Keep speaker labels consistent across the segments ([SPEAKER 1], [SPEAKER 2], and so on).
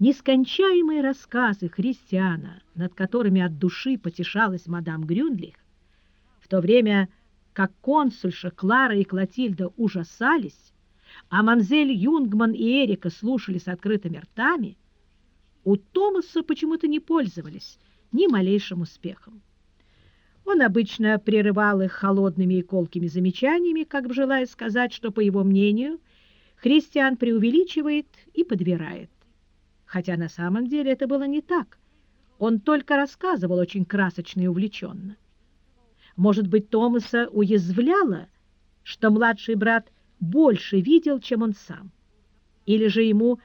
[SPEAKER 1] Нескончаемые рассказы христиана, над которыми от души потешалась мадам Грюндлих, в то время как консульша Клара и Клотильда ужасались, а мамзель Юнгман и Эрика слушали с открытыми ртами, у Томаса почему-то не пользовались ни малейшим успехом. Он обычно прерывал их холодными и колкими замечаниями, как бы желая сказать, что, по его мнению, христиан преувеличивает и подбирает. Хотя на самом деле это было не так. Он только рассказывал очень красочно и увлеченно. Может быть, Томаса уязвляло, что младший брат больше видел, чем он сам. Или же ему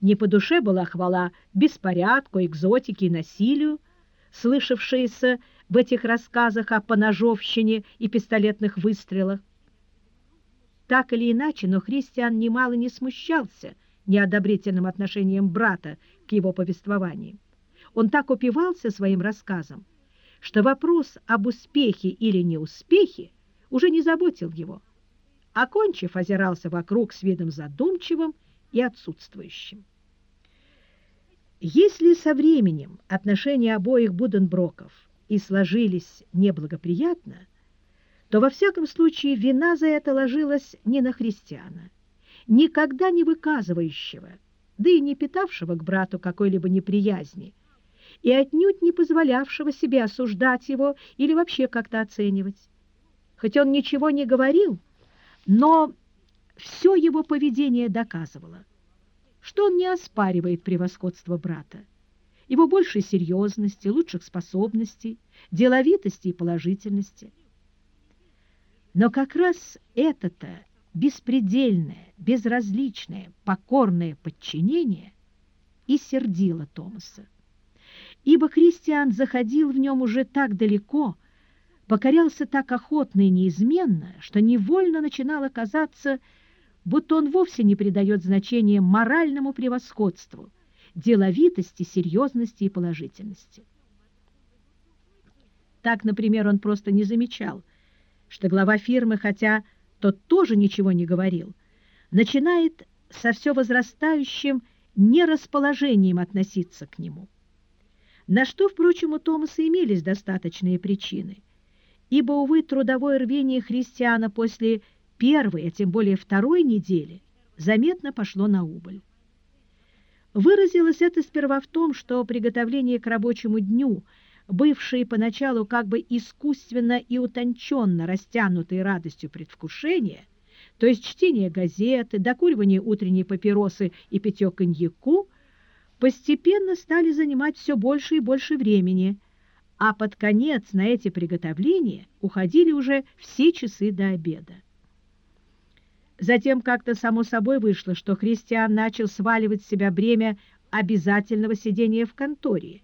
[SPEAKER 1] не по душе была хвала беспорядку, экзотике и насилию, слышавшиеся в этих рассказах о поножовщине и пистолетных выстрелах. Так или иначе, но Христиан немало не смущался неодобрительным отношением брата к его повествованиям. Он так упивался своим рассказом, что вопрос об успехе или неуспехе уже не заботил его. Окончив, озирался вокруг с видом задумчивым и отсутствующим. Если со временем отношения обоих Буденброков и сложились неблагоприятно, то во всяком случае вина за это ложилась не на христиана, никогда не выказывающего, да и не питавшего к брату какой-либо неприязни, и отнюдь не позволявшего себе осуждать его или вообще как-то оценивать. Хоть он ничего не говорил, но все его поведение доказывало – что он не оспаривает превосходство брата, его большей серьезности, лучших способностей, деловитости и положительности. Но как раз это-то беспредельное, безразличное, покорное подчинение и сердило Томаса. Ибо христиан заходил в нем уже так далеко, покорялся так охотно и неизменно, что невольно начинало казаться, будто он вовсе не придает значения моральному превосходству, деловитости, серьезности и положительности. Так, например, он просто не замечал, что глава фирмы, хотя тот тоже ничего не говорил, начинает со все возрастающим нерасположением относиться к нему. На что, впрочем, у Томаса имелись достаточные причины, ибо, увы, трудовое рвение христиана после первой, а тем более второй недели заметно пошло на убыль. Выразилось это сперва в том, что приготовление к рабочему дню, бывшие поначалу как бы искусственно и утонченно растянутой радостью предвкушения, то есть чтение газеты, докуривание утренней папиросы и питье коньяку, постепенно стали занимать все больше и больше времени, а под конец на эти приготовления уходили уже все часы до обеда. Затем как-то само собой вышло, что Христиан начал сваливать с себя бремя обязательного сидения в конторе.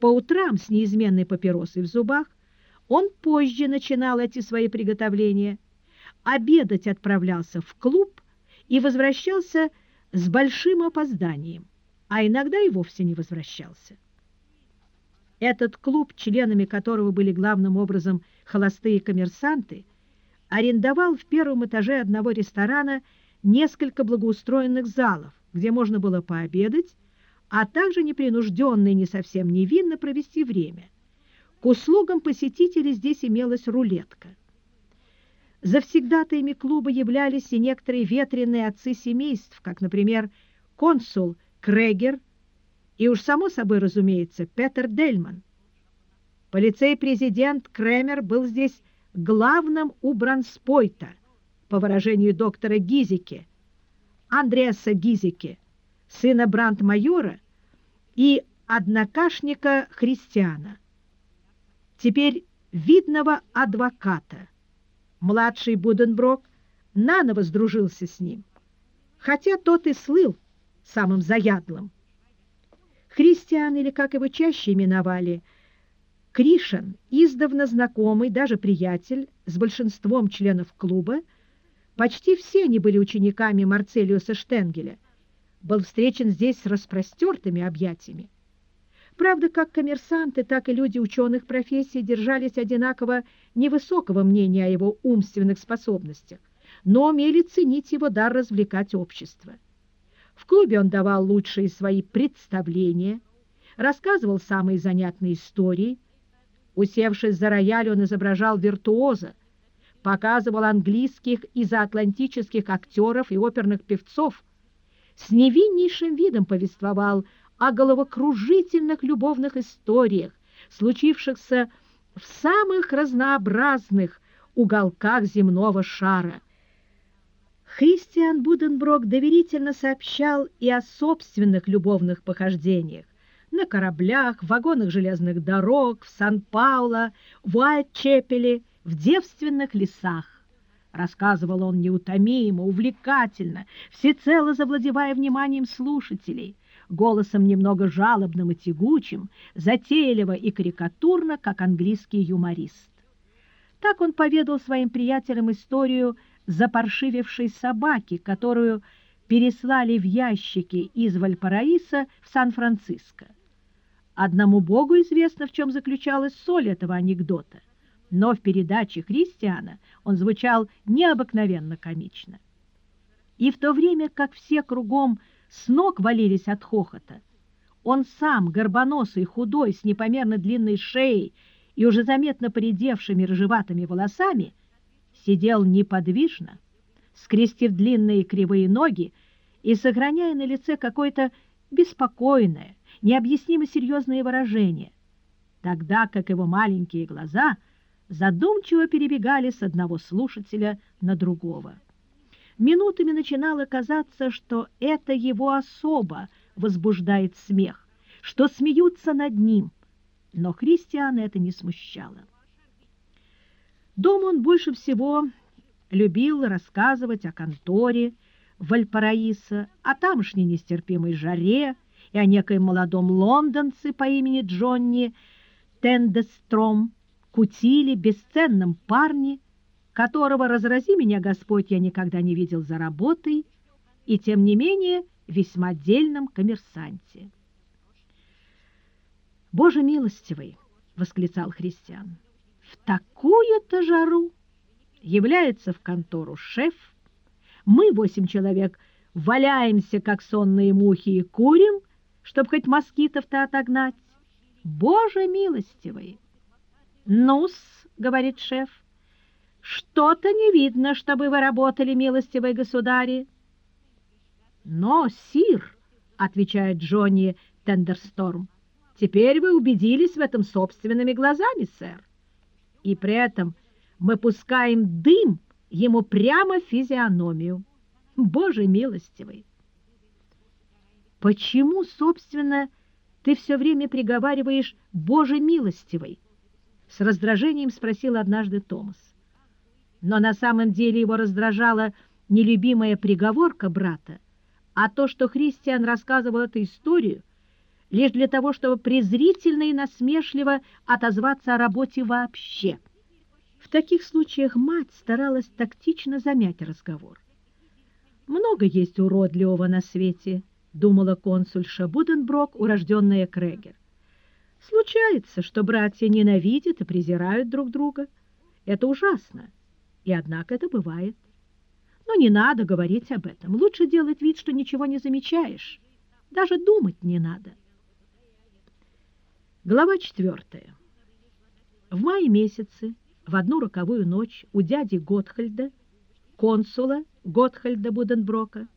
[SPEAKER 1] По утрам с неизменной папиросой в зубах он позже начинал эти свои приготовления, обедать отправлялся в клуб и возвращался с большим опозданием, а иногда и вовсе не возвращался. Этот клуб, членами которого были главным образом холостые коммерсанты, арендовал в первом этаже одного ресторана несколько благоустроенных залов, где можно было пообедать, а также непринужденно и не совсем невинно провести время. К услугам посетителей здесь имелась рулетка. Завсегдатаями клуба являлись и некоторые ветреные отцы семейств, как, например, консул Крегер и уж само собой, разумеется, Петер Дельман. Полицей-президент Кремер был здесь главным у Бранспойта, по выражению доктора Гизики, Андреаса Гизики, сына брандмайора и однокашника Христиана. Теперь видного адвоката. Младший Буденброк наново сдружился с ним, хотя тот и слыл самым заядлым. Христиан, или как его чаще именовали – Кришин, издавна знакомый, даже приятель, с большинством членов клуба, почти все они были учениками Марцелиуса Штенгеля, был встречен здесь с распростертыми объятиями. Правда, как коммерсанты, так и люди ученых профессий держались одинаково невысокого мнения о его умственных способностях, но умели ценить его дар развлекать общество. В клубе он давал лучшие свои представления, рассказывал самые занятные истории. Усевшись за рояль, он изображал виртуоза, показывал английских и заатлантических актеров и оперных певцов, с невиннейшим видом повествовал о головокружительных любовных историях, случившихся в самых разнообразных уголках земного шара. Христиан Буденброк доверительно сообщал и о собственных любовных похождениях на кораблях, в вагонах железных дорог, в Сан-Пауло, в Уайт-Чепеле, в девственных лесах. Рассказывал он неутомимо, увлекательно, всецело завладевая вниманием слушателей, голосом немного жалобным и тягучим, затейливо и карикатурно, как английский юморист. Так он поведал своим приятелям историю запаршивевшей собаки, которую переслали в ящике из Вальпараиса в Сан-Франциско. Одному Богу известно, в чем заключалась соль этого анекдота, но в передаче Христиана он звучал необыкновенно комично. И в то время, как все кругом с ног валились от хохота, он сам, горбоносый, худой, с непомерно длинной шеей и уже заметно поредевшими рыжеватыми волосами, сидел неподвижно, скрестив длинные кривые ноги и сохраняя на лице какое-то беспокойное, необъяснимо серьезное выражение, тогда как его маленькие глаза задумчиво перебегали с одного слушателя на другого. Минутами начинало казаться, что это его особо возбуждает смех, что смеются над ним, но Христиана это не смущало. Дом он больше всего любил рассказывать о конторе Вальпараиса, о тамошней нестерпимой жаре, и о некоем молодом лондонце по имени Джонни Тендестром, кутили, бесценном парне, которого, разрази меня Господь, я никогда не видел за работой, и, тем не менее, весьма дельном коммерсанте. «Боже милостивый!» — восклицал христиан. «В такую-то жару является в контору шеф, мы, восемь человек, валяемся, как сонные мухи, и курим, чтобы хоть москитов-то отогнать. Боже милостивый! Ну-с, говорит шеф, что-то не видно, чтобы вы работали, милостивый государи. Но, сир, отвечает Джонни Тендерсторм, теперь вы убедились в этом собственными глазами, сэр. И при этом мы пускаем дым ему прямо в физиономию. Боже милостивый! Почему, собственно, ты все время приговариваешь «Боже милостивый»? С раздражением спросил однажды Томас. Но на самом деле его раздражала нелюбимая приговорка брата, а то, что Христиан рассказывал эту историю, лишь для того, чтобы презрительно и насмешливо отозваться о работе вообще. В таких случаях мать старалась тактично замять разговор. Много есть уродливого на свете, думала консульша Буденброк, урожденная Крегер. Случается, что братья ненавидят и презирают друг друга. Это ужасно, и однако это бывает. Но не надо говорить об этом. Лучше делать вид, что ничего не замечаешь. Даже думать не надо. Глава четвертая. В мае месяце, в одну роковую ночь, у дяди Готхальда, консула Готхальда Буденброка,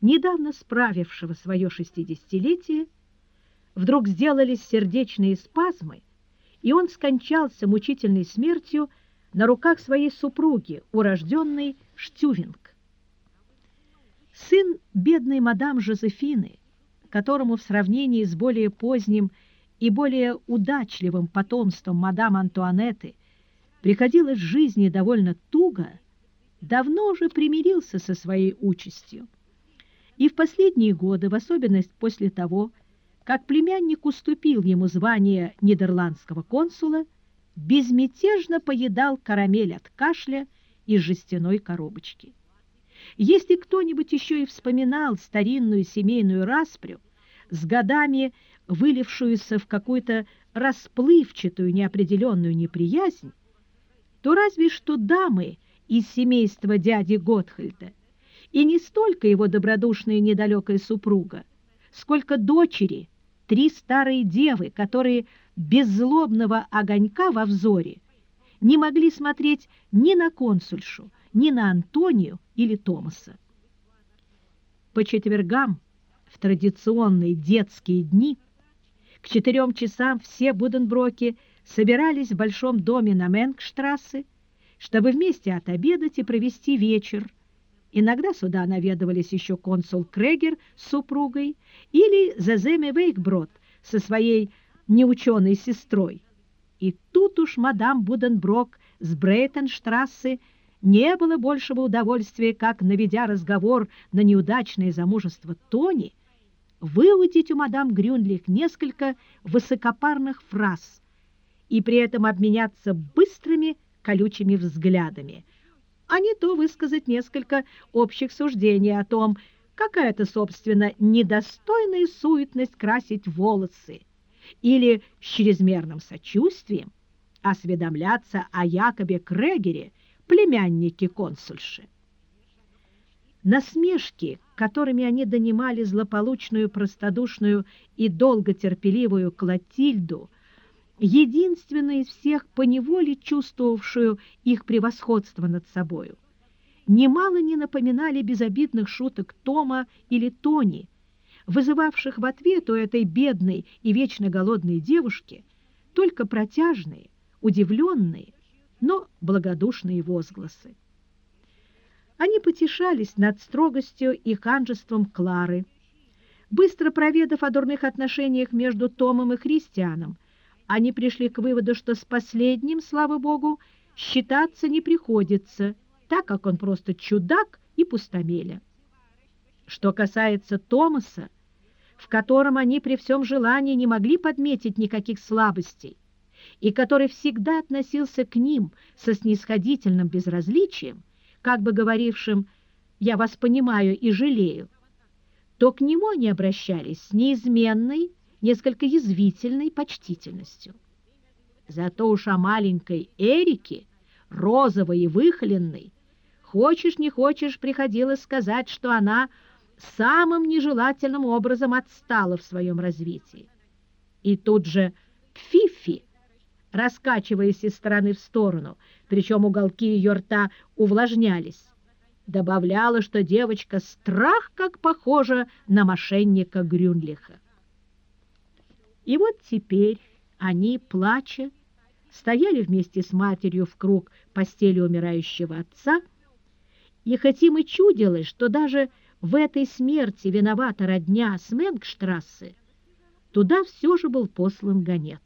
[SPEAKER 1] недавно справившего свое шестидесятилетие, вдруг сделались сердечные спазмы, и он скончался мучительной смертью на руках своей супруги, урожденной Штювинг. Сын бедной мадам Жозефины, которому в сравнении с более поздним и более удачливым потомством мадам Антуанетты приходилось жизни довольно туго, давно уже примирился со своей участью. И в последние годы, в особенность после того, как племянник уступил ему звание нидерландского консула, безмятежно поедал карамель от кашля из жестяной коробочки. Если кто-нибудь еще и вспоминал старинную семейную распрю, с годами вылившуюся в какую-то расплывчатую неопределенную неприязнь, то разве что дамы из семейства дяди Готхальда И не столько его добродушная недалекая супруга, сколько дочери, три старые девы, которые без злобного огонька во взоре не могли смотреть ни на консульшу, ни на Антонию или Томаса. По четвергам, в традиционные детские дни, к четырем часам все Буденброки собирались в большом доме на Менгштрассе, чтобы вместе отобедать и провести вечер. Иногда сюда наведывались еще консул Крегер с супругой или Заземе Вейкброд со своей неученой сестрой. И тут уж мадам Буденброк с Брейтенштрассе не было большего удовольствия, как, наведя разговор на неудачное замужество Тони, выудить у мадам Грюнлих несколько высокопарных фраз и при этом обменяться быстрыми колючими взглядами, а не то высказать несколько общих суждений о том, какая-то, собственно, недостойная суетность красить волосы, или с чрезмерным сочувствием осведомляться о Якобе Крегере, племяннике консульши. Насмешки, которыми они донимали злополучную, простодушную и долготерпеливую Клотильду, единственную из всех поневоле чувствовавшую их превосходство над собою, немало не напоминали безобидных шуток Тома или Тони, вызывавших в ответ у этой бедной и вечно голодной девушки только протяжные, удивленные, но благодушные возгласы. Они потешались над строгостью и ханжеством Клары. Быстро проведав о дурных отношениях между Томом и Христианом, они пришли к выводу, что с последним, слава Богу, считаться не приходится, так как он просто чудак и пустомеля. Что касается Томаса, в котором они при всем желании не могли подметить никаких слабостей, и который всегда относился к ним со снисходительным безразличием, как бы говорившим «я вас понимаю и жалею», то к нему они обращались с неизменной, несколько язвительной почтительностью. Зато уж о маленькой Эрике, розовой и выхоленной, хочешь не хочешь, приходилось сказать, что она – самым нежелательным образом отстала в своем развитии. И тут же Фифи, раскачиваясь из стороны в сторону, причем уголки ее рта увлажнялись, добавляла, что девочка страх как похожа на мошенника Грюнлиха. И вот теперь они, плача, стояли вместе с матерью в круг постели умирающего отца, и хоть им и чудилось, что даже в этой смерти виновата родня Сменгштрассе, туда все же был послан гонец.